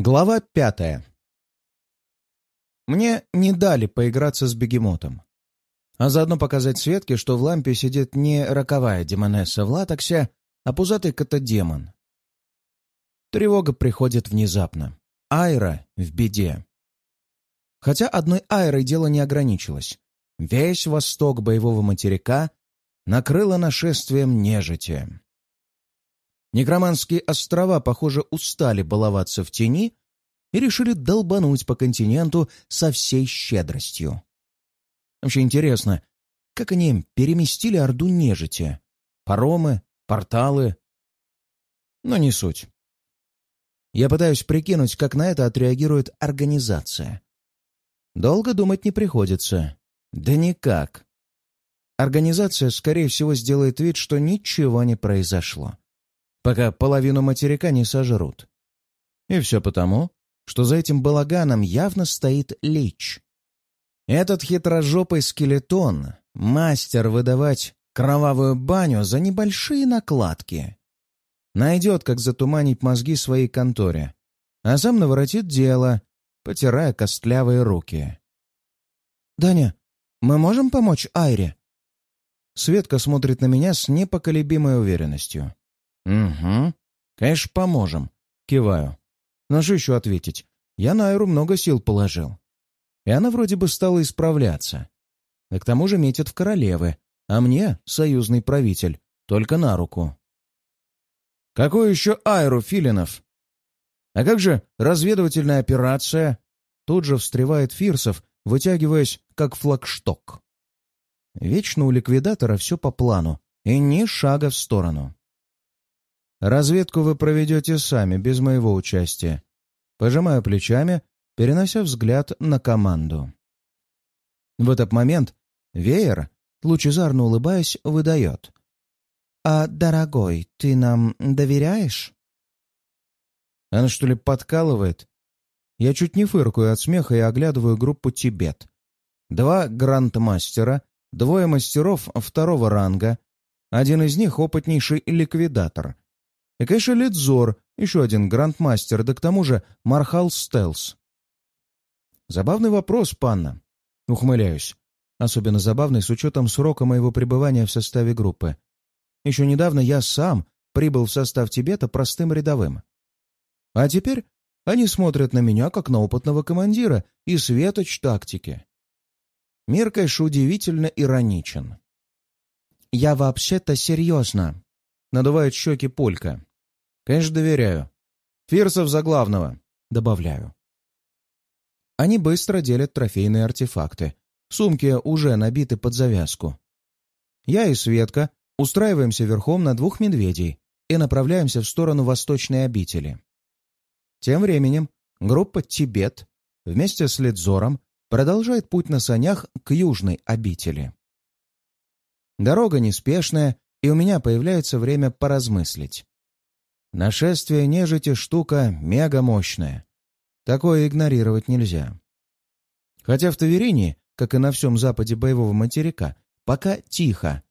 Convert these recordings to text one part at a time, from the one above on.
Глава пятая. Мне не дали поиграться с бегемотом. А заодно показать Светке, что в лампе сидит не роковая демонесса в латексе, а пузатый кота-демон. Тревога приходит внезапно. Айра в беде. Хотя одной Айрой дело не ограничилось. Весь восток боевого материка накрыло нашествием нежити. Некроманские острова, похоже, устали баловаться в тени и решили долбануть по континенту со всей щедростью. Вообще интересно, как они переместили Орду нежити? Паромы, порталы? Но не суть. Я пытаюсь прикинуть, как на это отреагирует организация. Долго думать не приходится. Да никак. Организация, скорее всего, сделает вид, что ничего не произошло пока половину материка не сожрут. И все потому, что за этим балаганом явно стоит Лич. Этот хитрожопый скелетон — мастер выдавать кровавую баню за небольшие накладки. Найдет, как затуманить мозги своей конторе, а сам наворотит дело, потирая костлявые руки. «Даня, мы можем помочь Айре?» Светка смотрит на меня с непоколебимой уверенностью. «Угу. Конечно, поможем». Киваю. Но что еще ответить? Я на Айру много сил положил. И она вроде бы стала исправляться. И к тому же метит в королевы, а мне, союзный правитель, только на руку. «Какой еще Айру, Филинов?» «А как же разведывательная операция?» Тут же встревает Фирсов, вытягиваясь, как флагшток. Вечно у ликвидатора все по плану, и ни шага в сторону. Разведку вы проведете сами, без моего участия. Пожимаю плечами, перенося взгляд на команду. В этот момент веер, лучезарно улыбаясь, выдает. «А, дорогой, ты нам доверяешь?» Она что ли подкалывает? Я чуть не фыркаю от смеха и оглядываю группу «Тибет». Два грандмастера, двое мастеров второго ранга, один из них опытнейший ликвидатор — и, конечно, Лидзор, еще один грандмастер, да к тому же Мархал Стелс. Забавный вопрос, панна. Ухмыляюсь. Особенно забавный с учетом срока моего пребывания в составе группы. Еще недавно я сам прибыл в состав Тибета простым рядовым. А теперь они смотрят на меня, как на опытного командира и светоч тактики. Мир, конечно, удивительно ироничен. «Я вообще-то серьезно», — надувает щеки Полька. Конечно, доверяю. Фирсов за главного. Добавляю. Они быстро делят трофейные артефакты. Сумки уже набиты под завязку. Я и Светка устраиваемся верхом на двух медведей и направляемся в сторону восточной обители. Тем временем группа «Тибет» вместе с Ледзором продолжает путь на санях к южной обители. Дорога неспешная, и у меня появляется время поразмыслить. Нашествие нежити — штука мега мощная. Такое игнорировать нельзя. Хотя в Таверине, как и на всем западе боевого материка, пока тихо.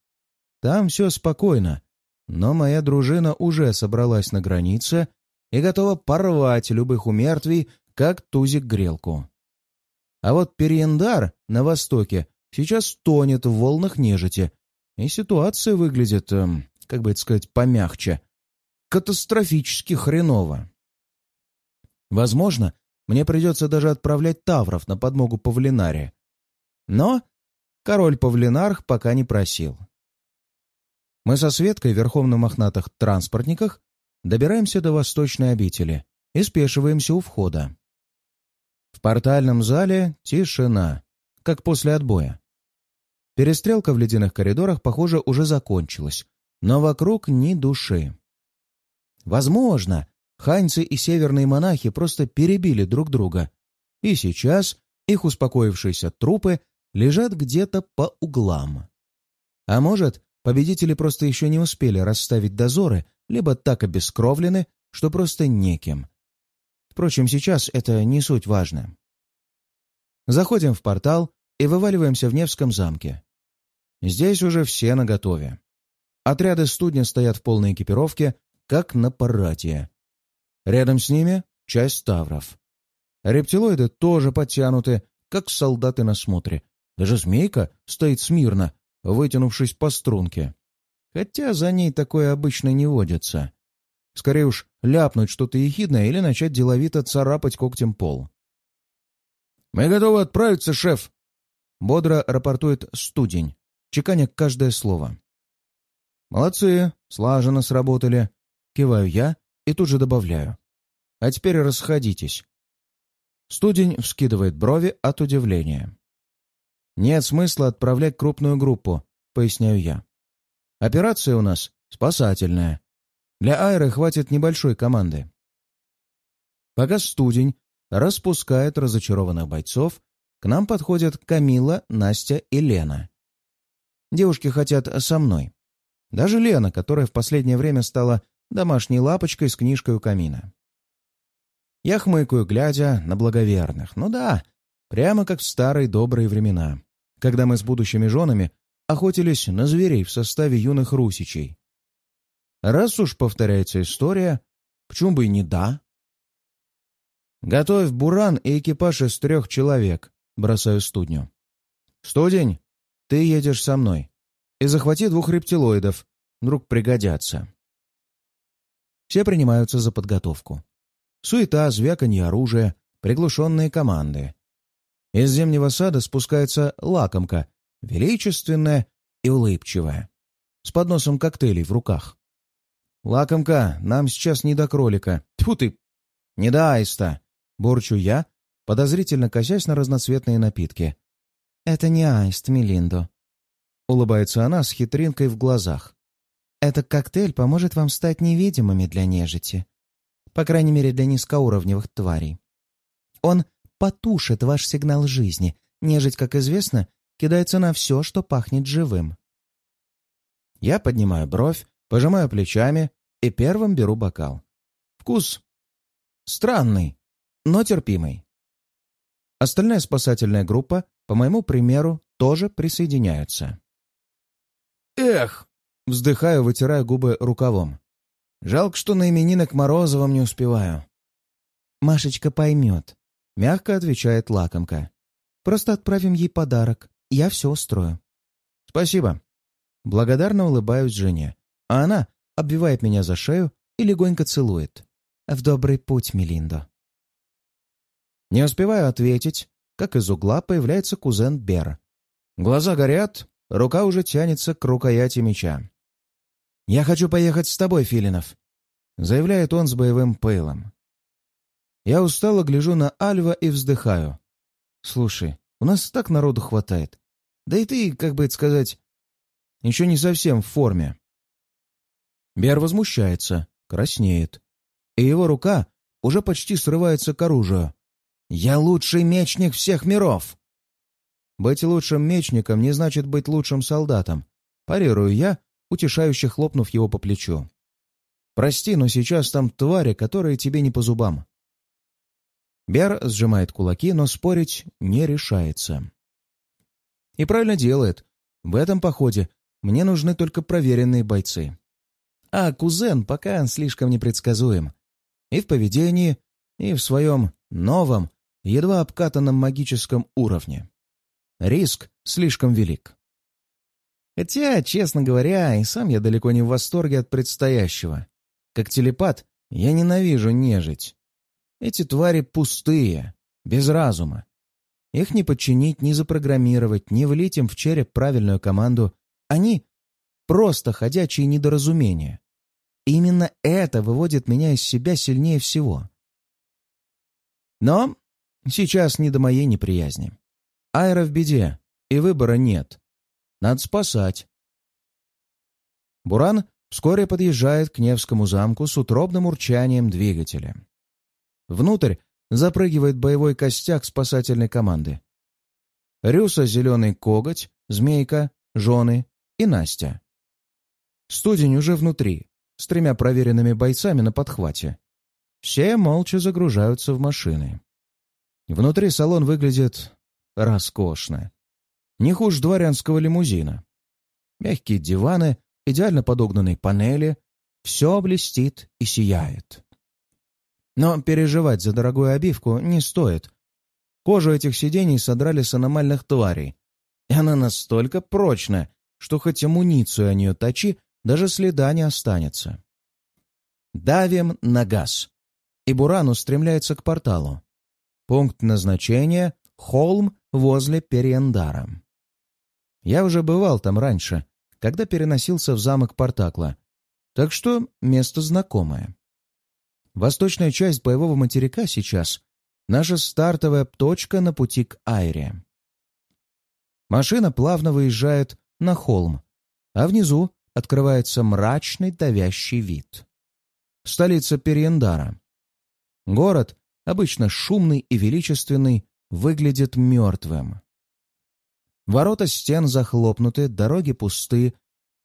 Там все спокойно, но моя дружина уже собралась на границе и готова порвать любых умертвий, как тузик грелку. А вот Периендар на востоке сейчас тонет в волнах нежити, и ситуация выглядит, эм, как бы это сказать, помягче — катастрофически хреново. Возможно, мне придется даже отправлять тавров на подмогу Павлинаре. Но король Павлинарх пока не просил. Мы со Светкой верхом на мохнатых транспортниках добираемся до восточной обители и спешиваемся у входа. В портальном зале тишина, как после отбоя. Перестрелка в ледяных коридорах, похоже, уже закончилась, но вокруг ни души. Возможно, ханьцы и северные монахи просто перебили друг друга, и сейчас их успокоившиеся трупы лежат где-то по углам. А может, победители просто еще не успели расставить дозоры, либо так обескровлены, что просто неким. Впрочем, сейчас это не суть важно. Заходим в портал и вываливаемся в Невском замке. Здесь уже все наготове. Отряды студня стоят в полной экипировке, как на параде. Рядом с ними часть тавров. Рептилоиды тоже подтянуты, как солдаты на смотре. Даже змейка стоит смирно, вытянувшись по струнке. Хотя за ней такое обычно не водится. Скорее уж ляпнуть что-то ехидное или начать деловито царапать когтем пол. «Мы готовы отправиться, шеф!» Бодро рапортует студень, чеканя каждое слово. «Молодцы, слаженно сработали», — киваю я и тут же добавляю. «А теперь расходитесь». Студень вскидывает брови от удивления. «Нет смысла отправлять крупную группу», — поясняю я. «Операция у нас спасательная. Для аэры хватит небольшой команды». Пока студень распускает разочарованных бойцов, к нам подходят Камила, Настя и Лена. Девушки хотят со мной. Даже Лена, которая в последнее время стала домашней лапочкой с книжкой у камина. Я хмыкаю, глядя на благоверных. Ну да, прямо как в старые добрые времена, когда мы с будущими женами охотились на зверей в составе юных русичей. Раз уж повторяется история, почему бы и не да? «Готовь буран и экипаж из трех человек», — бросаю студню. «Студень, ты едешь со мной. И захвати двух рептилоидов, вдруг пригодятся». Все принимаются за подготовку. Суета, звяканье оружия, приглушенные команды. Из зимнего сада спускается лакомка, величественная и улыбчивая, с подносом коктейлей в руках. «Лакомка, нам сейчас не до кролика. Тьфу ты! Не до аиста!» — борчу я, подозрительно косясь на разноцветные напитки. «Это не аист, Мелиндо», — улыбается она с хитринкой в глазах. «Этот коктейль поможет вам стать невидимыми для нежити. По крайней мере, для низкоуровневых тварей. Он потушит ваш сигнал жизни. Нежить, как известно, кидается на все, что пахнет живым». Я поднимаю бровь, пожимаю плечами и первым беру бокал. Вкус странный, но терпимый. Остальная спасательная группа, по моему примеру, тоже присоединяются. «Эх!» — вздыхаю, вытирая губы рукавом. «Жалко, что на именинок Морозовым не успеваю». «Машечка поймет», — мягко отвечает лакомка. «Просто отправим ей подарок. Я все устрою». «Спасибо». Благодарно улыбаюсь жене, а она обвивает меня за шею и легонько целует. «В добрый путь, Мелиндо». Не успеваю ответить, как из угла появляется кузен Бер. Глаза горят, рука уже тянется к рукояти меча. «Я хочу поехать с тобой, Филинов», — заявляет он с боевым пейлом. Я устало гляжу на Альва и вздыхаю. «Слушай, у нас так народу хватает. Да и ты, как бы это сказать, еще не совсем в форме». Бер возмущается, краснеет, и его рука уже почти срывается к оружию. «Я лучший мечник всех миров!» Быть лучшим мечником не значит быть лучшим солдатом. Парирую я, утешающе хлопнув его по плечу. «Прости, но сейчас там твари, которые тебе не по зубам». Бер сжимает кулаки, но спорить не решается. И правильно делает. В этом походе мне нужны только проверенные бойцы. А кузен пока слишком непредсказуем. И в поведении, и в своем новом, едва обкатанном магическом уровне. Риск слишком велик. Хотя, честно говоря, и сам я далеко не в восторге от предстоящего. Как телепат, я ненавижу нежить. Эти твари пустые, без разума. Их не подчинить, не запрограммировать, не влить им в череп правильную команду. Они просто ходячие недоразумения. Именно это выводит меня из себя сильнее всего. Но Сейчас не до моей неприязни. Айра в беде, и выбора нет. Надо спасать. Буран вскоре подъезжает к Невскому замку с утробным урчанием двигателя. Внутрь запрыгивает боевой костяк спасательной команды. Рюса, Зеленый Коготь, Змейка, Жены и Настя. Студень уже внутри, с тремя проверенными бойцами на подхвате. Все молча загружаются в машины. Внутри салон выглядит роскошно. Не хуже дворянского лимузина. Мягкие диваны, идеально подогнанные панели. Все блестит и сияет. Но переживать за дорогую обивку не стоит. Кожу этих сидений содрали с аномальных тварей, и она настолько прочная, что хоть амуницию о нее точи, даже следа не останется. Давим на газ, и Буран устремляется к порталу. Пункт назначения — холм возле Периендара. Я уже бывал там раньше, когда переносился в замок Портакла, так что место знакомое. Восточная часть боевого материка сейчас — наша стартовая точка на пути к Айре. Машина плавно выезжает на холм, а внизу открывается мрачный давящий вид. Столица Периендара. Город, обычно шумный и величественный, выглядит мертвым. Ворота стен захлопнуты, дороги пусты,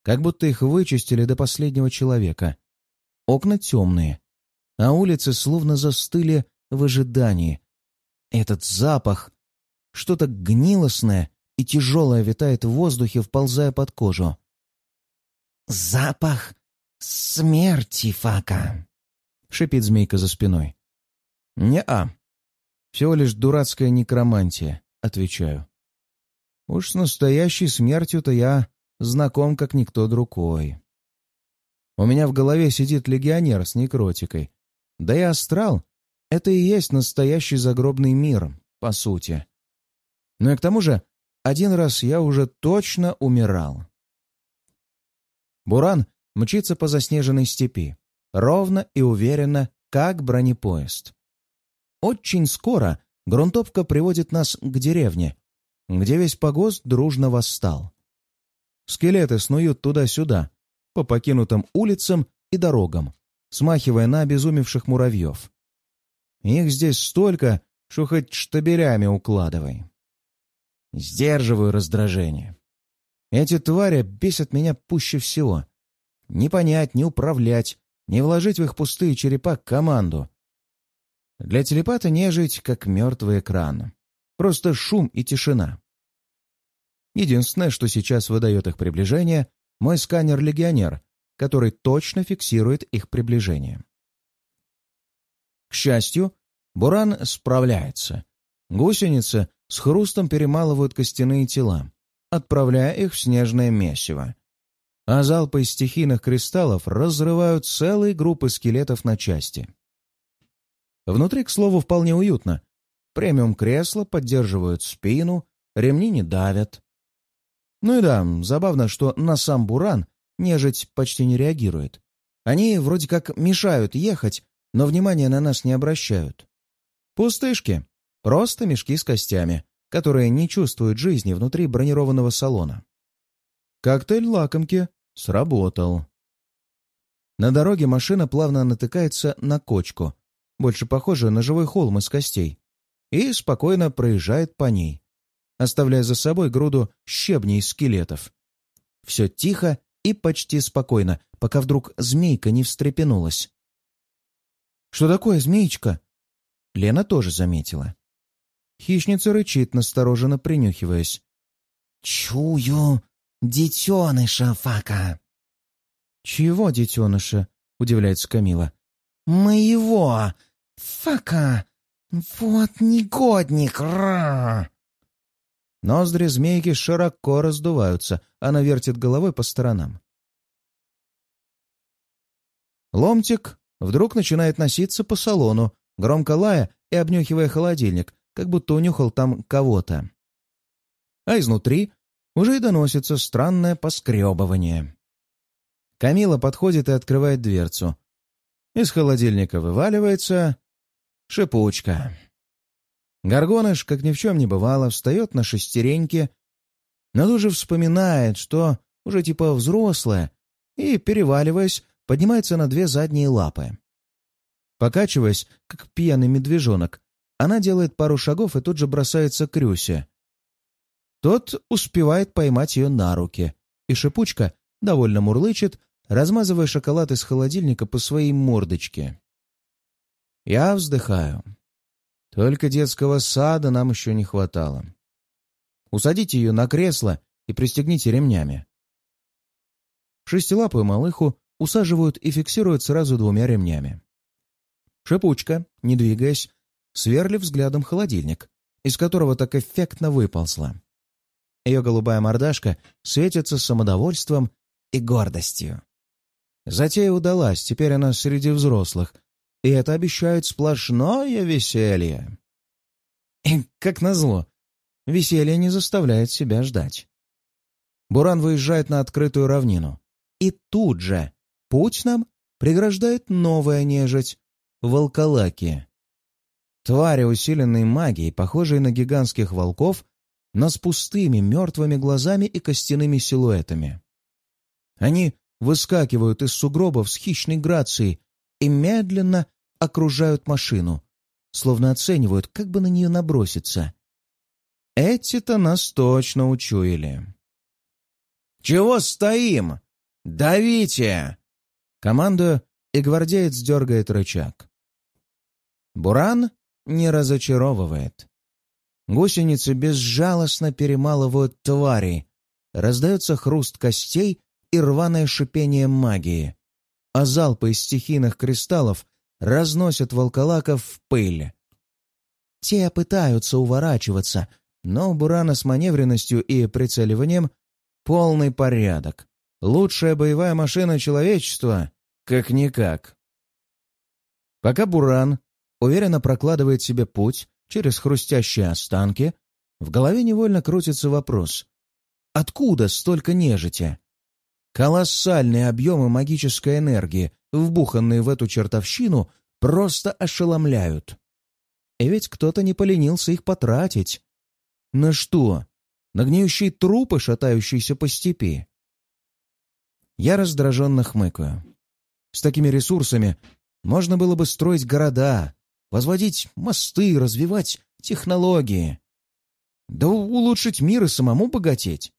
как будто их вычистили до последнего человека. Окна темные, а улицы словно застыли в ожидании. Этот запах, что-то гнилостное и тяжелое витает в воздухе, вползая под кожу. «Запах смерти, Фака!» — шипит змейка за спиной. «Не-а. Всего лишь дурацкая некромантия», — отвечаю. Уж с настоящей смертью-то я знаком как никто другой. У меня в голове сидит легионер с некротикой. Да и астрал — это и есть настоящий загробный мир, по сути. Ну и к тому же, один раз я уже точно умирал. Буран мчится по заснеженной степи, ровно и уверенно, как бронепоезд. Очень скоро грунтовка приводит нас к деревне, где весь погост дружно восстал. Скелеты снуют туда-сюда, по покинутым улицам и дорогам, смахивая на обезумевших муравьев. Их здесь столько, что хоть штабелями укладывай. Сдерживаю раздражение. Эти твари бесят меня пуще всего. Не понять, не управлять, не вложить в их пустые черепа команду. Для телепата нежить, как мертвый экран. Просто шум и тишина. Единственное, что сейчас выдает их приближение, мой сканер-легионер, который точно фиксирует их приближение. К счастью, Буран справляется. Гусеницы с хрустом перемалывают костяные тела, отправляя их в снежное месиво. А залпы из стихийных кристаллов разрывают целые группы скелетов на части. Внутри, к слову, вполне уютно. Премиум-кресла поддерживают спину, ремни не давят. Ну и да, забавно, что на сам буран нежить почти не реагирует. Они вроде как мешают ехать, но внимания на нас не обращают. Пустышки. Просто мешки с костями, которые не чувствуют жизни внутри бронированного салона. Коктейль лакомки сработал. На дороге машина плавно натыкается на кочку, больше похожую на живой холм из костей, и спокойно проезжает по ней, оставляя за собой груду щебней из скелетов. Все тихо и почти спокойно, пока вдруг змейка не встрепенулась. «Что такое, змеечка?» Лена тоже заметила. Хищница рычит, настороженно принюхиваясь. «Чую детеныша, Фака!» «Чего детеныша?» — удивляется Камила. «Моего! Фака! Вот негодник! Ра!» Ноздри змейки широко раздуваются, она вертит головой по сторонам. Ломтик вдруг начинает носиться по салону, громко лая и обнюхивая холодильник, как будто унюхал там кого-то. А изнутри уже и доносится странное поскребывание. Камила подходит и открывает дверцу. Из холодильника вываливается шипучка. Горгоныш, как ни в чем не бывало, встает на шестереньки, но тут же вспоминает, что уже типа взрослая, и, переваливаясь, поднимается на две задние лапы. Покачиваясь, как пьяный медвежонок, она делает пару шагов и тут же бросается к Рюсе. Тот успевает поймать ее на руки, и шипучка довольно мурлычет, размазывая шоколад из холодильника по своей мордочке. Я вздыхаю. Только детского сада нам еще не хватало. Усадите ее на кресло и пристегните ремнями. Шестилапую малыху усаживают и фиксируют сразу двумя ремнями. Шипучка, не двигаясь, сверли взглядом холодильник, из которого так эффектно выползла. Ее голубая мордашка светится самодовольством и гордостью. Затея удалась, теперь она среди взрослых, и это обещает сплошное веселье. И, как назло, веселье не заставляет себя ждать. Буран выезжает на открытую равнину. И тут же путь нам преграждает новая нежить — волколаки. Твари, усиленные магией, похожие на гигантских волков, но с пустыми мертвыми глазами и костяными силуэтами. Они выскакивают из сугробов с хищной грацией и медленно окружают машину, словно оценивают, как бы на нее наброситься. Эти-то нас точно учуяли. «Чего стоим? Давите!» Командую, и гвардеец дергает рычаг. Буран не разочаровывает. Гусеницы безжалостно перемалывают твари, раздается хруст костей и рваное шипение магии, а залпы из стихийных кристаллов разносят волколаков в пыль. Те пытаются уворачиваться, но у Бурана с маневренностью и прицеливанием полный порядок. Лучшая боевая машина человечества как-никак. Пока Буран уверенно прокладывает себе путь через хрустящие останки, в голове невольно крутится вопрос. Откуда столько нежити? Колоссальные объемы магической энергии, вбуханные в эту чертовщину, просто ошеломляют. И ведь кто-то не поленился их потратить. На что? На гниющие трупы, шатающиеся по степи? Я раздраженно хмыкаю. С такими ресурсами можно было бы строить города, возводить мосты, развивать технологии. Да улучшить мир и самому богатеть.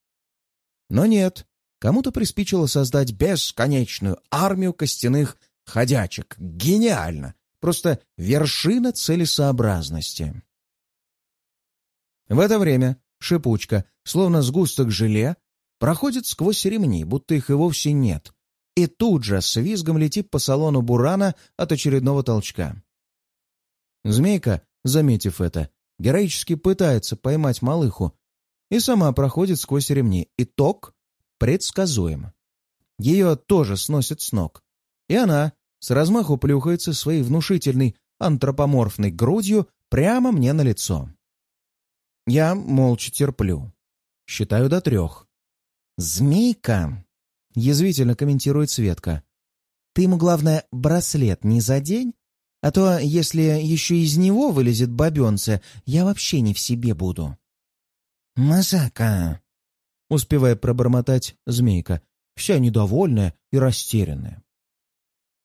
Но нет, кому-то приспичило создать бесконечную армию костяных ходячек. Гениально! Просто вершина целесообразности. В это время шипучка, словно сгусток желе, проходит сквозь ремни, будто их и вовсе нет, и тут же с визгом летит по салону Бурана от очередного толчка. Змейка, заметив это, героически пытается поймать малыху и сама проходит сквозь ремни. Итог предсказуем. Ее тоже сносит с ног. И она с размаху плюхается своей внушительной антропоморфной грудью прямо мне на лицо. Я молча терплю. Считаю до трех. «Змейка!» — язвительно комментирует Светка. «Ты ему, главное, браслет не задень, а то, если еще из него вылезет бабенце, я вообще не в себе буду». «Масака!» — успевая пробормотать змейка, вся недовольная и растерянная.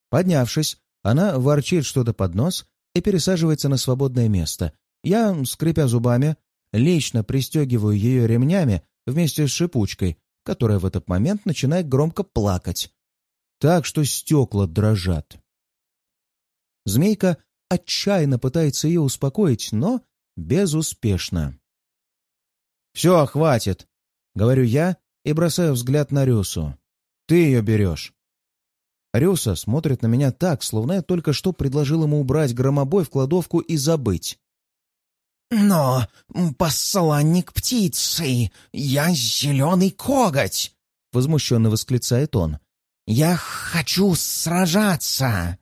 Поднявшись, она ворчит что-то под нос и пересаживается на свободное место. Я, скрипя зубами, лично пристегиваю ее ремнями вместе с шипучкой, которая в этот момент начинает громко плакать, так что стекла дрожат. Змейка отчаянно пытается ее успокоить, но безуспешно. «Все, хватит!» — говорю я и бросаю взгляд на Рюсу. «Ты ее берешь!» Рюса смотрит на меня так, словно я только что предложил ему убрать громобой в кладовку и забыть. «Но, посланник птицы, я зеленый коготь!» — возмущенно восклицает он. «Я хочу сражаться!»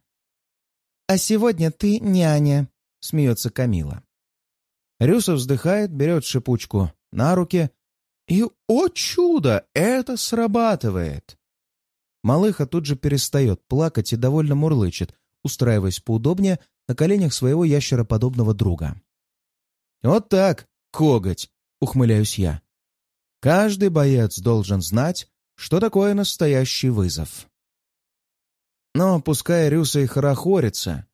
«А сегодня ты няня», — смеется Камила. Рюса вздыхает, берет шипучку на руки, и, о чудо, это срабатывает! Малыха тут же перестает плакать и довольно мурлычет, устраиваясь поудобнее на коленях своего ящероподобного друга. «Вот так, коготь!» — ухмыляюсь я. «Каждый боец должен знать, что такое настоящий вызов». Но пускай Рюса и хорохорится,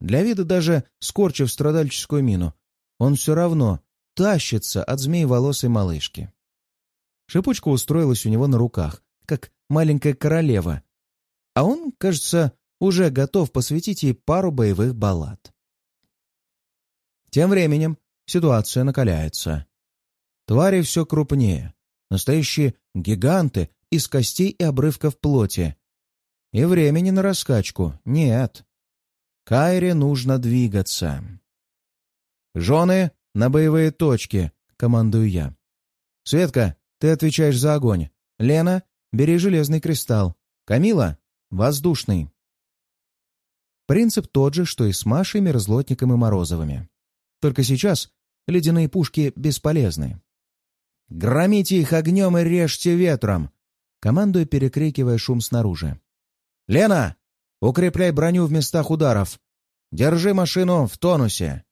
для вида даже скорчив страдальческую мину, он все равно тащится от змеи-волосой малышки. Шипучка устроилась у него на руках, как маленькая королева, а он, кажется, уже готов посвятить ей пару боевых баллад. Тем временем ситуация накаляется. Твари все крупнее, настоящие гиганты из костей и обрывков плоти. И времени на раскачку нет. Кайре нужно двигаться. «Жены, на боевые точки!» — командую я. «Светка, ты отвечаешь за огонь. Лена, бери железный кристалл. Камила — воздушный». Принцип тот же, что и с Машей, Мерзлотником и Морозовыми. Только сейчас ледяные пушки бесполезны. «Громите их огнем и режьте ветром!» Командую, перекрикивая шум снаружи. «Лена, укрепляй броню в местах ударов! Держи машину в тонусе!»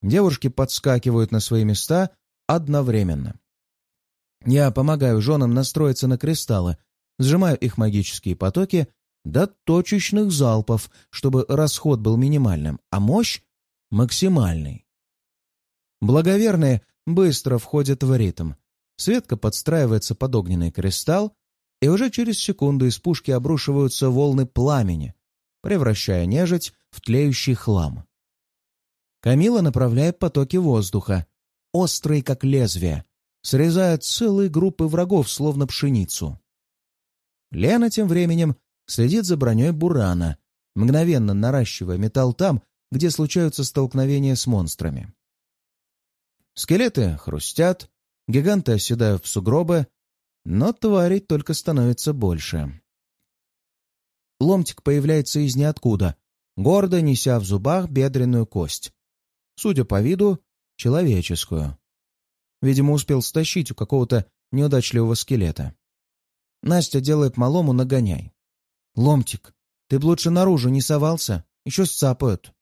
Девушки подскакивают на свои места одновременно. Я помогаю женам настроиться на кристаллы, сжимаю их магические потоки до точечных залпов, чтобы расход был минимальным, а мощь — максимальной. Благоверные быстро входят в ритм. Светка подстраивается под огненный кристалл, и уже через секунду из пушки обрушиваются волны пламени, превращая нежить в тлеющий хлам. Камила направляет потоки воздуха, острые как лезвие, срезая целые группы врагов, словно пшеницу. Лена тем временем следит за броней Бурана, мгновенно наращивая металл там, где случаются столкновения с монстрами. Скелеты хрустят, гиганты оседают в сугробы, но тварей только становится больше. Ломтик появляется из ниоткуда, гордо неся в зубах бедренную кость. Судя по виду, человеческую. Видимо, успел стащить у какого-то неудачливого скелета. Настя делает малому нагоняй. «Ломтик, ты б лучше наружу не совался, еще сцапают».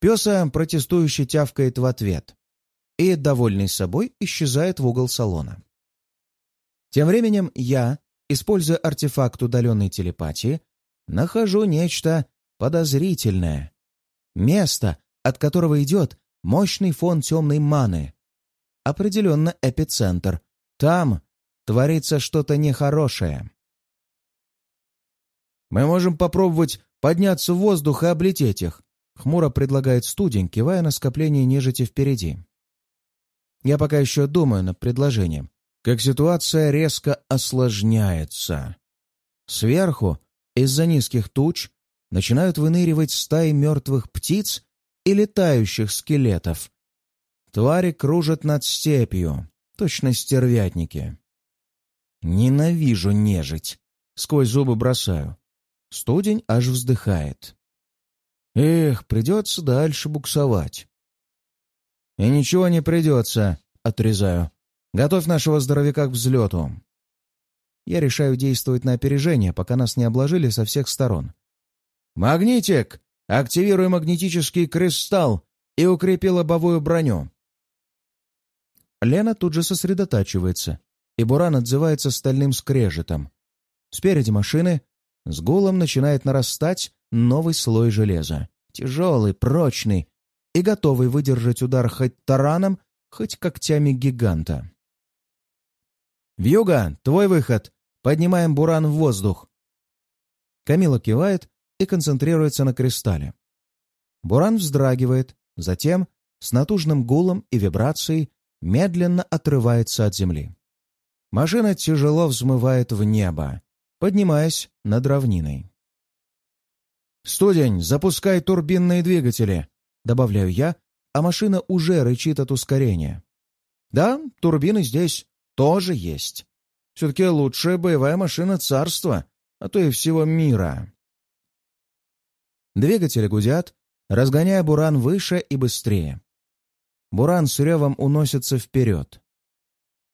Песа протестующе тявкает в ответ и, довольный собой, исчезает в угол салона. Тем временем я, используя артефакт удаленной телепатии, нахожу нечто подозрительное. Место, от которого идет мощный фон темной маны. Определенно эпицентр. Там творится что-то нехорошее. «Мы можем попробовать подняться в воздух и облететь их», — хмуро предлагает студень, кивая на скопление нежити впереди. Я пока еще думаю над предложением, как ситуация резко осложняется. Сверху, из-за низких туч, начинают выныривать стаи мертвых птиц и летающих скелетов. Твари кружат над степью, точно стервятники. Ненавижу нежить. Сквозь зубы бросаю. Студень аж вздыхает. Эх, придется дальше буксовать. И ничего не придется, отрезаю. Готовь нашего здоровяка к взлету. Я решаю действовать на опережение, пока нас не обложили со всех сторон. «Магнитик! Активируй магнетический кристалл и укрепи лобовую броню!» Лена тут же сосредотачивается, и Буран отзывается стальным скрежетом. Спереди машины с гулом начинает нарастать новый слой железа. Тяжелый, прочный и готовый выдержать удар хоть тараном, хоть когтями гиганта. «Вьюга, твой выход! Поднимаем буран в воздух!» Камила кивает и концентрируется на кристалле. Буран вздрагивает, затем, с натужным гулом и вибрацией, медленно отрывается от земли. Машина тяжело взмывает в небо, поднимаясь над равниной. «Студень, запускай турбинные двигатели!» — добавляю я, а машина уже рычит от ускорения. «Да, турбины здесь тоже есть. Все-таки лучшая боевая машина царства, а то и всего мира». Двигатели гудят, разгоняя буран выше и быстрее. Буран с ревом уносится вперед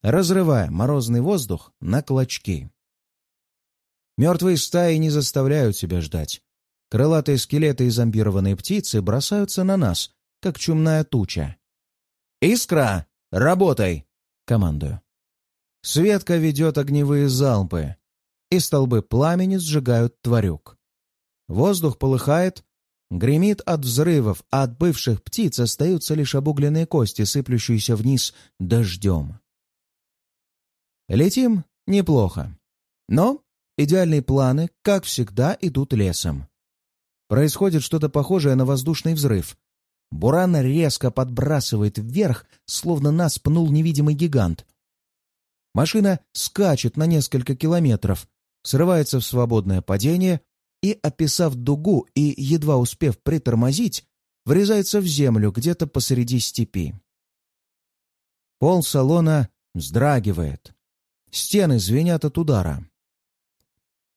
разрывая морозный воздух на клочки. Мертвые стаи не заставляют себя ждать. Крылатые скелеты и зомбированные птицы бросаются на нас, как чумная туча. «Искра! Работай!» — командую. Светка ведет огневые залпы, и столбы пламени сжигают тварюк. Воздух полыхает, гремит от взрывов, а от бывших птиц остаются лишь обугленные кости, сыплющиеся вниз дождем. Летим неплохо. Но идеальные планы, как всегда, идут лесом. Происходит что-то похожее на воздушный взрыв. Буран резко подбрасывает вверх, словно нас пнул невидимый гигант. Машина скачет на несколько километров, срывается в свободное падение и, описав дугу и едва успев притормозить, врезается в землю где-то посреди степи. Пол салона вздрагивает. Стены звенят от удара.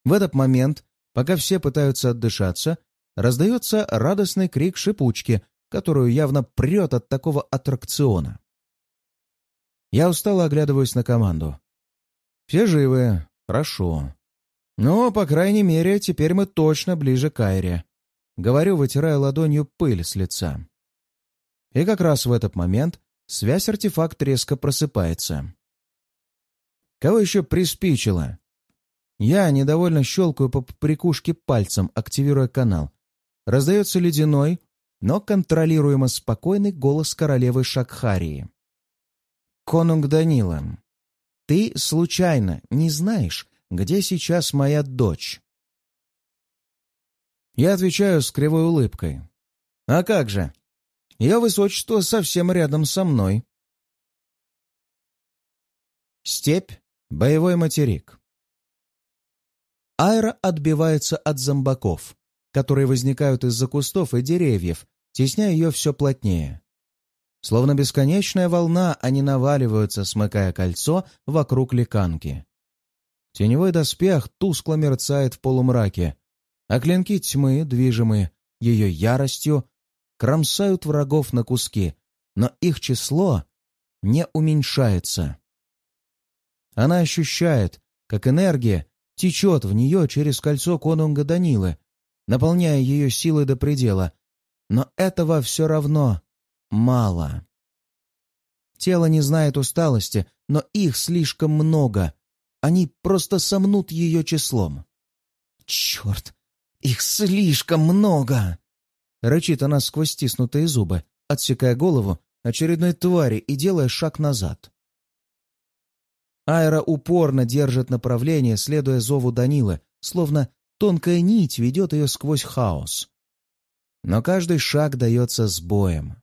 В этот момент, пока все пытаются отдышаться, раздается радостный крик шипучки, которую явно прет от такого аттракциона. Я устало оглядываюсь на команду. Все живы, хорошо. Но, по крайней мере, теперь мы точно ближе к Айре. Говорю, вытирая ладонью пыль с лица. И как раз в этот момент связь-артефакт резко просыпается. Кого еще приспичило? Я недовольно щелкаю по прикушке пальцем, активируя канал. Раздается ледяной, но контролируемо спокойный голос королевы Шакхарии. «Конунг Данила, ты случайно не знаешь, где сейчас моя дочь?» Я отвечаю с кривой улыбкой. «А как же? Ее высочество совсем рядом со мной». Степь — боевой материк. Айра отбивается от зомбаков, которые возникают из-за кустов и деревьев, тесняя ее все плотнее. Словно бесконечная волна, они наваливаются, смыкая кольцо вокруг ликанки. Теневой доспех тускло мерцает в полумраке, а клинки тьмы, движимые ее яростью, кромсают врагов на куски, но их число не уменьшается. Она ощущает, как энергия течет в нее через кольцо конунга Данилы, наполняя ее силой до предела, но этого все равно мало. Тело не знает усталости, но их слишком много. Они просто сомнут ее числом. «Черт! Их слишком много!» Рычит она сквозь стиснутые зубы, отсекая голову очередной твари и делая шаг назад. Айра упорно держит направление, следуя зову Данилы, словно тонкая нить ведет ее сквозь хаос. Но каждый шаг дается с боем.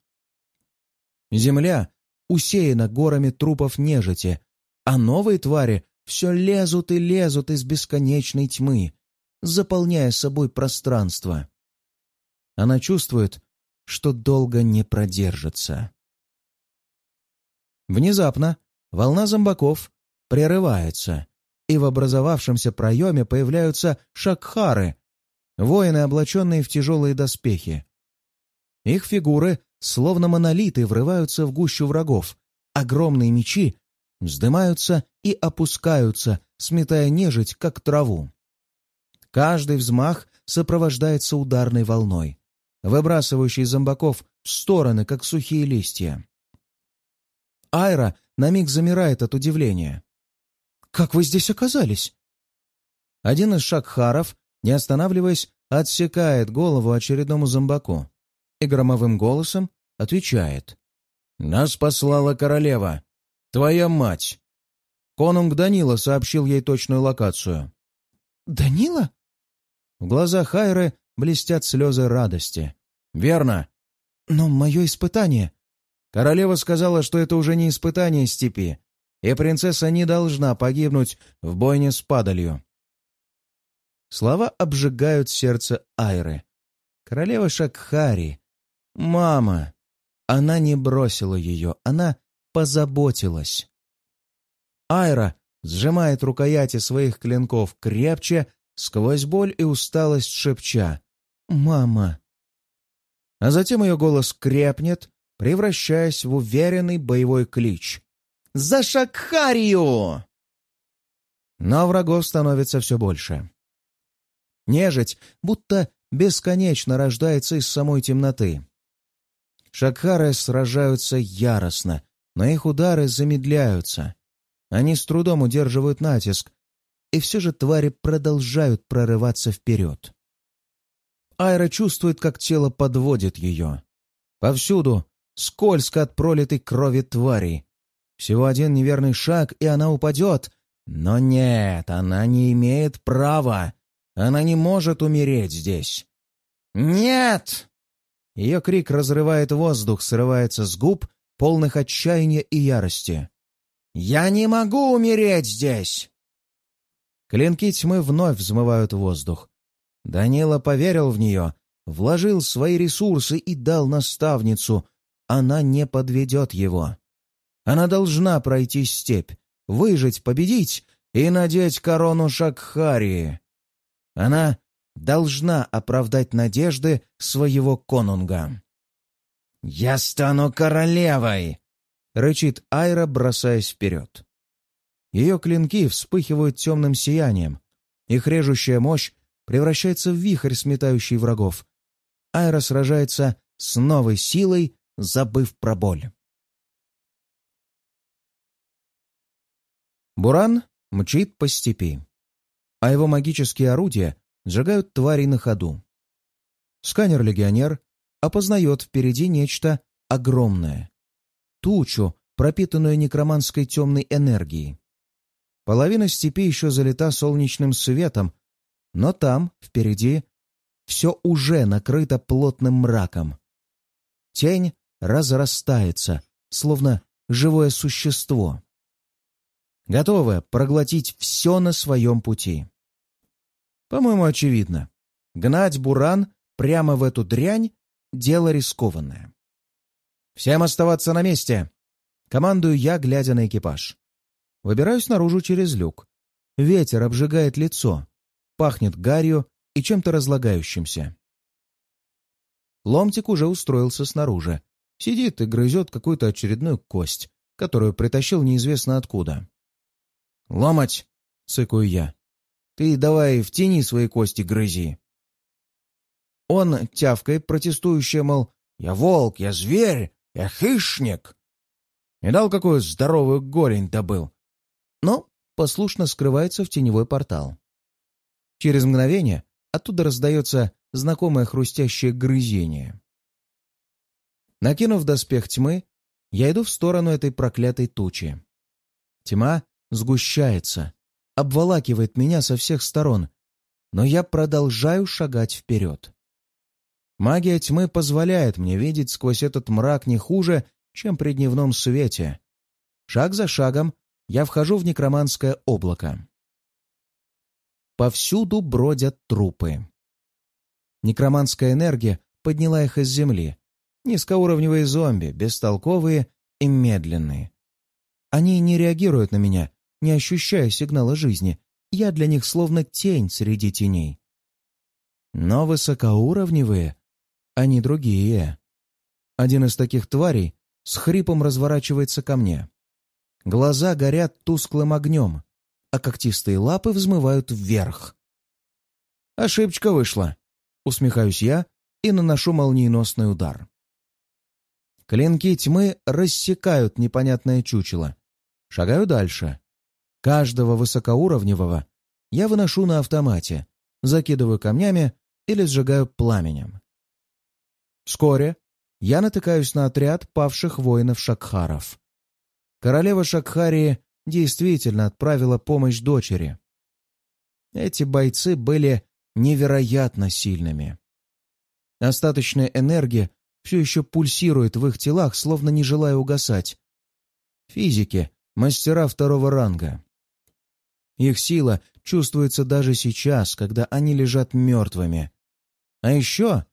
Земля усеяна горами трупов нежити, а новые твари все лезут и лезут из бесконечной тьмы, заполняя собой пространство. Она чувствует, что долго не продержится. Внезапно волна зомбаков прерывается, и в образовавшемся проеме появляются шакхары, воины, облаченные в тяжелые доспехи. Их фигуры, словно монолиты, врываются в гущу врагов. Огромные мечи вздымаются и опускаются, сметая нежить, как траву. Каждый взмах сопровождается ударной волной, выбрасывающей зомбаков в стороны, как сухие листья. Айра на миг замирает от удивления. Как вы здесь оказались?» Один из шакхаров, не останавливаясь, отсекает голову очередному зомбаку и громовым голосом отвечает. «Нас послала королева. Твоя мать!» Конунг Данила сообщил ей точную локацию. «Данила?» В глазах Хайры блестят слезы радости. «Верно. Но мое испытание...» Королева сказала, что это уже не испытание степи, и принцесса не должна погибнуть в бойне с падалью. Слова обжигают сердце Айры. Королева Шакхари. Мама. Она не бросила ее, она позаботилась. Айра сжимает рукояти своих клинков крепче, сквозь боль и усталость шепча. «Мама!» А затем ее голос крепнет, превращаясь в уверенный боевой клич. За Шакхарию!» Но врагов становится все больше. Нежить будто бесконечно рождается из самой темноты. Шакхары сражаются яростно, но их удары замедляются. Они с трудом удерживают натиск, и все же твари продолжают прорываться вперед. Айра чувствует, как тело подводит ее. Повсюду скользко от пролитой крови тварей, всего один неверный шаг, и она упадет. Но нет, она не имеет права. Она не может умереть здесь. «Нет!» Ее крик разрывает воздух, срывается с губ, полных отчаяния и ярости. «Я не могу умереть здесь!» Клинки тьмы вновь взмывают воздух. Данила поверил в нее, вложил свои ресурсы и дал наставницу. Она не подведет его. Она должна пройти степь, выжить, победить и надеть корону Шакхарии. Она должна оправдать надежды своего конунга. «Я стану королевой!» — рычит Айра, бросаясь вперед. Ее клинки вспыхивают темным сиянием. Их режущая мощь превращается в вихрь, сметающий врагов. Айра сражается с новой силой, забыв про боль. Буран мчит по степи, а его магические орудия сжигают тварей на ходу. Сканер-легионер опознает впереди нечто огромное. Тучу, пропитанную некроманской темной энергией. Половина степи еще залита солнечным светом, но там, впереди, все уже накрыто плотным мраком. Тень разрастается, словно живое существо, готовое проглотить все на своем пути. По-моему, очевидно. Гнать буран прямо в эту дрянь — дело рискованное. «Всем оставаться на месте!» Командую я, глядя на экипаж. Выбираюсь наружу через люк. Ветер обжигает лицо. Пахнет гарью и чем-то разлагающимся. Ломтик уже устроился снаружи. Сидит и грызет какую-то очередную кость, которую притащил неизвестно откуда. «Ломать!» — цыкаю я. «Ты давай в тени свои кости грызи!» Он тявкает, протестующий, мол, «Я волк, я зверь, я хищник!» И дал какую здоровую голень добыл. Но послушно скрывается в теневой портал. Через мгновение оттуда раздается знакомое хрустящее грызение. Накинув доспех тьмы, я иду в сторону этой проклятой тучи. Тьма сгущается, обволакивает меня со всех сторон, но я продолжаю шагать вперед. Магия тьмы позволяет мне видеть сквозь этот мрак не хуже, чем при дневном свете. Шаг за шагом я вхожу в некроманское облако. Повсюду бродят трупы. Некроманская энергия подняла их из земли. Низкоуровневые зомби, бестолковые и медленные. Они не реагируют на меня, не ощущая сигнала жизни. Я для них словно тень среди теней. Но высокоуровневые, они другие. Один из таких тварей с хрипом разворачивается ко мне. Глаза горят тусклым огнем, а когтистые лапы взмывают вверх. «Ошибочка вышла», — усмехаюсь я и наношу молниеносный удар. Клинки тьмы рассекают непонятное чучело. Шагаю дальше. Каждого высокоуровневого я выношу на автомате, закидываю камнями или сжигаю пламенем. Вскоре я натыкаюсь на отряд павших воинов-шакхаров. Королева Шакхарии действительно отправила помощь дочери. Эти бойцы были невероятно сильными. Остаточная энергия все еще пульсирует в их телах, словно не желая угасать. Физики — мастера второго ранга. Их сила чувствуется даже сейчас, когда они лежат мертвыми. А еще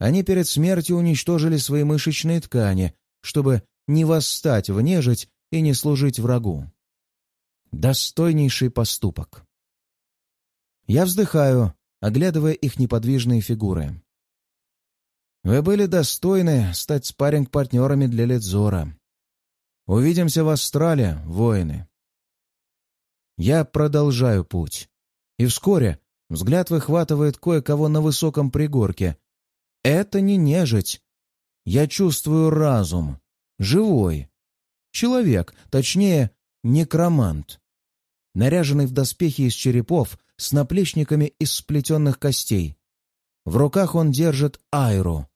они перед смертью уничтожили свои мышечные ткани, чтобы не восстать в нежить и не служить врагу. Достойнейший поступок. Я вздыхаю, оглядывая их неподвижные фигуры. Вы были достойны стать спарринг-партнерами для Ледзора. Увидимся в Австралии, воины. Я продолжаю путь. И вскоре взгляд выхватывает кое-кого на высоком пригорке, это не нежить. Я чувствую разум. Живой. Человек, точнее, некромант. Наряженный в доспехи из черепов с наплечниками из сплетенных костей. В руках он держит Айру.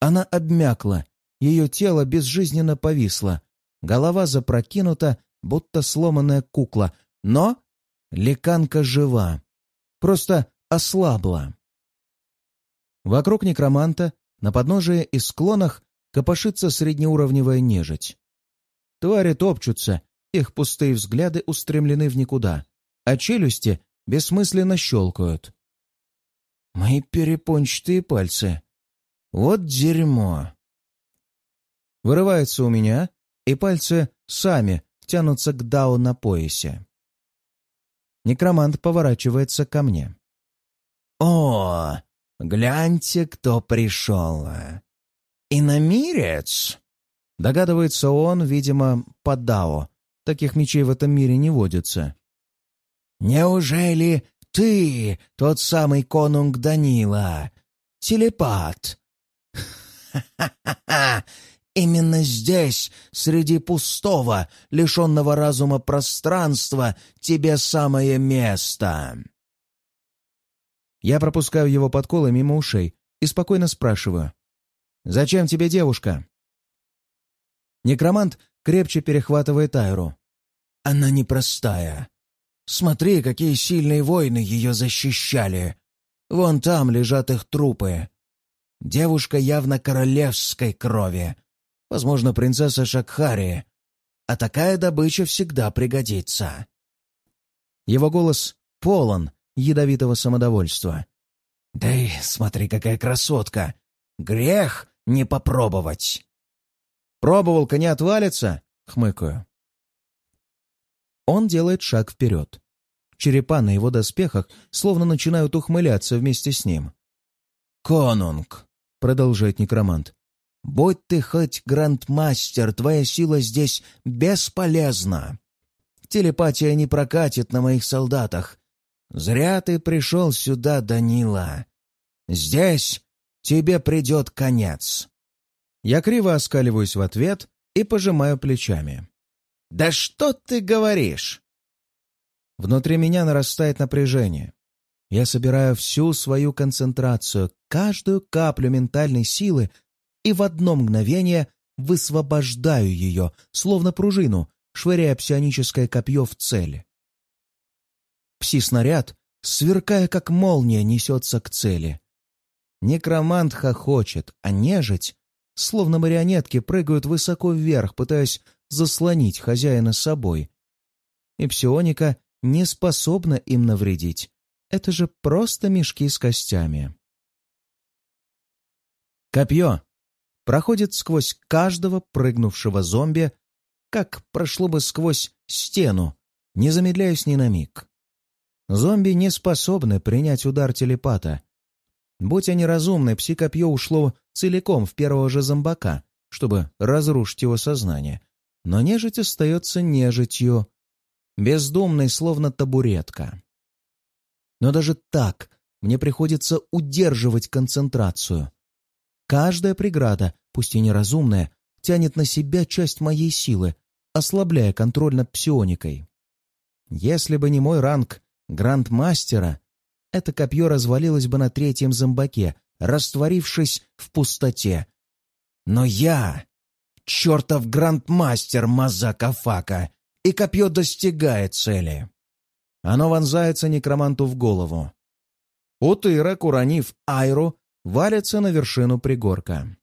Она обмякла, ее тело безжизненно повисло, голова запрокинута, будто сломанная кукла, но леканка жива, просто ослабла. Вокруг некроманта, на подножие и склонах, копошится среднеуровневая нежить. Твари топчутся, их пустые взгляды устремлены в никуда, а челюсти бессмысленно щелкают. Мои перепончатые пальцы. Вот дерьмо. Вырывается у меня, и пальцы сами тянутся к дау на поясе. Некромант поворачивается ко мне. «О, гляньте, кто пришел! Иномирец!» Догадывается он, видимо, по дао. Таких мечей в этом мире не водится. «Неужели ты тот самый конунг Данила? Телепат?» «Ха-ха-ха! Именно здесь, среди пустого, лишенного разума пространства, тебе самое место!» Я пропускаю его подколы мимо ушей и спокойно спрашиваю. «Зачем тебе девушка?» Некромант крепче перехватывает Айру. «Она непростая. Смотри, какие сильные воины ее защищали. Вон там лежат их трупы. Девушка явно королевской крови. Возможно, принцесса Шакхари. А такая добыча всегда пригодится». Его голос полон ядовитого самодовольства. «Да и смотри, какая красотка! Грех не попробовать!» «Пробовал-ка отвалится?» — хмыкаю. Он делает шаг вперед. Черепа на его доспехах словно начинают ухмыляться вместе с ним. «Конунг!» — продолжает некромант. «Будь ты хоть грандмастер, твоя сила здесь бесполезна. Телепатия не прокатит на моих солдатах. Зря ты пришел сюда, Данила. Здесь тебе придет конец». Я криво оскаливаюсь в ответ и пожимаю плечами. «Да что ты говоришь?» Внутри меня нарастает напряжение. Я собираю всю свою концентрацию, каждую каплю ментальной силы и в одно мгновение высвобождаю ее, словно пружину, швыряя псионическое копье в цель. Пси-снаряд, сверкая как молния, несется к цели. Некромант хохочет, а нежить, словно марионетки, прыгают высоко вверх, пытаясь заслонить хозяина собой. И псионика не способна им навредить. Это же просто мешки с костями. Копье проходит сквозь каждого прыгнувшего зомби, как прошло бы сквозь стену, не замедляясь ни на миг. Зомби не способны принять удар телепата. Будь они разумны, пси-копье ушло целиком в первого же зомбака, чтобы разрушить его сознание. Но нежить остается нежитью, бездумной, словно табуретка. Но даже так мне приходится удерживать концентрацию. Каждая преграда, пусть и неразумная, тянет на себя часть моей силы, ослабляя контроль над псионикой. Если бы не мой ранг грандмастера, это копье развалилось бы на третьем зомбаке, растворившись в пустоте. Но я — чертов грандмастер Мазака Фака, и копье достигает цели. Оно вонзается некроманту в голову. Утырок, уронив Айру, валится на вершину пригорка.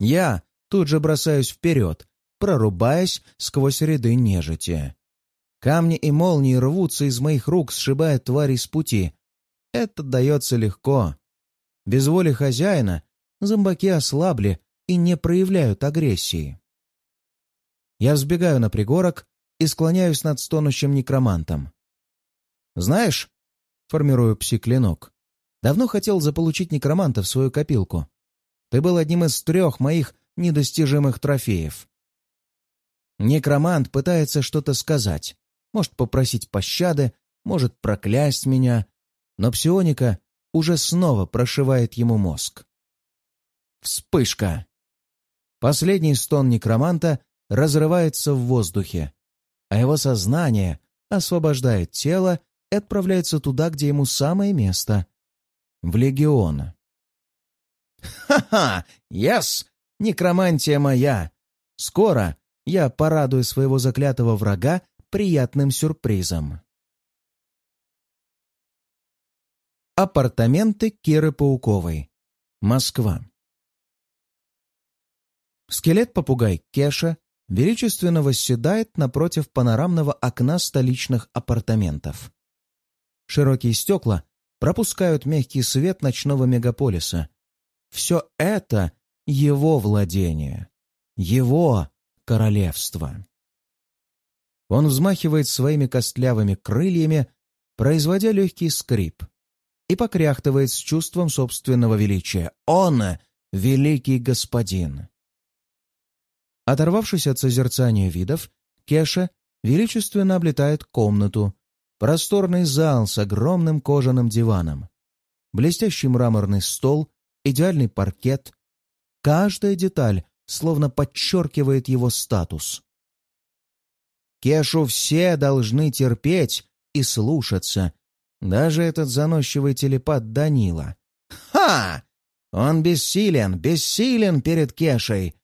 Я тут же бросаюсь вперед, прорубаясь сквозь ряды нежити. Камни и молнии рвутся из моих рук, сшибая твари с пути. Это дается легко. Без воли хозяина зомбаки ослабли и не проявляют агрессии. Я взбегаю на пригорок и склоняюсь над стонущим некромантом. «Знаешь...» — формирую пси-клинок. «Давно хотел заполучить некроманта в свою копилку. Ты был одним из трех моих недостижимых трофеев». Некромант пытается что-то сказать, может попросить пощады, может проклясть меня, но псионика уже снова прошивает ему мозг. Вспышка! Последний стон некроманта разрывается в воздухе, а его сознание освобождает тело и отправляется туда, где ему самое место — в легион. «Ха-ха! Yes! Некромантия моя! Скоро я порадую своего заклятого врага приятным сюрпризом. Апартаменты Киры Пауковой. Москва. Скелет-попугай Кеша величественно восседает напротив панорамного окна столичных апартаментов. Широкие стекла пропускают мягкий свет ночного мегаполиса. Все это его владение, его королевство. Он взмахивает своими костлявыми крыльями, производя легкий скрип, и покряхтывает с чувством собственного величия. Он — великий господин. Оторвавшись от созерцания видов, Кеша величественно облетает комнату, просторный зал с огромным кожаным диваном, блестящий мраморный стол, идеальный паркет. Каждая деталь словно подчеркивает его статус. Кешу все должны терпеть и слушаться. Даже этот заносчивый телепат Данила. Ха! Он бессилен, бессилен перед Кешей.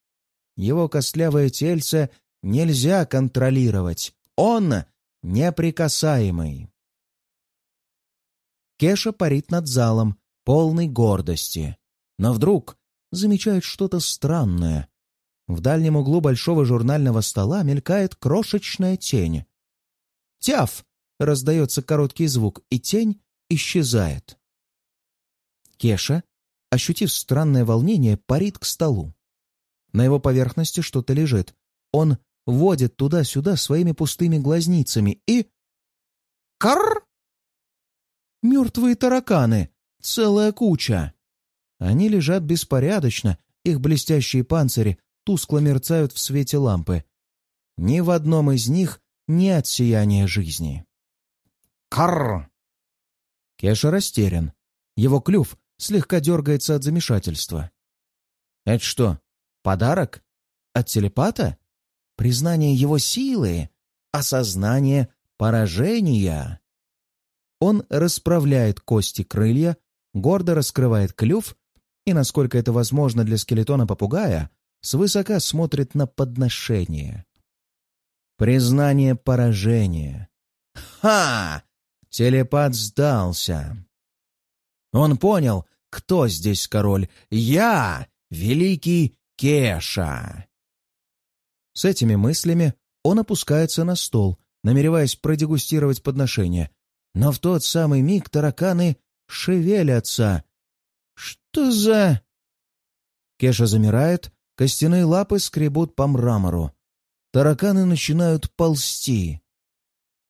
Его костлявое тельце нельзя контролировать. Он неприкасаемый. Кеша парит над залом, полный гордости. Но вдруг замечает что-то странное. В дальнем углу большого журнального стола мелькает крошечная тень. «Тяф!» — раздается короткий звук, и тень исчезает. Кеша, ощутив странное волнение, парит к столу. На его поверхности что-то лежит. Он водит туда-сюда своими пустыми глазницами и... Карр! Мертвые тараканы! Целая куча! Они лежат беспорядочно, их блестящие панцири тускло мерцают в свете лампы. Ни в одном из них нет сияния жизни. Карр! Кеша растерян. Его клюв слегка дергается от замешательства. «Это что, подарок? От телепата? Признание его силы? Осознание поражения?» Он расправляет кости крылья, гордо раскрывает клюв и, насколько это возможно для скелетона-попугая, свысока смотрит на подношение. Признание поражения. Ха! Телепат сдался. Он понял, кто здесь король. Я — великий Кеша. С этими мыслями он опускается на стол, намереваясь продегустировать подношение. Но в тот самый миг тараканы шевелятся. Что за... Кеша замирает, Костяные лапы скребут по мрамору. Тараканы начинают ползти.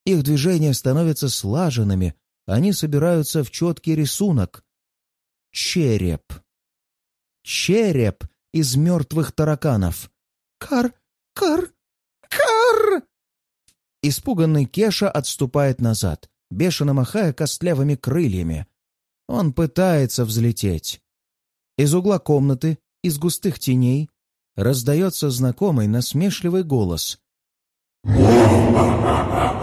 Их движения становятся слаженными, они собираются в четкий рисунок. Череп. Череп из мертвых тараканов. «Кар! Кар! Кар!» Испуганный Кеша отступает назад, бешено махая костлявыми крыльями. Он пытается взлететь. Из угла комнаты, из густых теней, раздается знакомый насмешливый голос. «Ха-ха-ха-ха-ха!»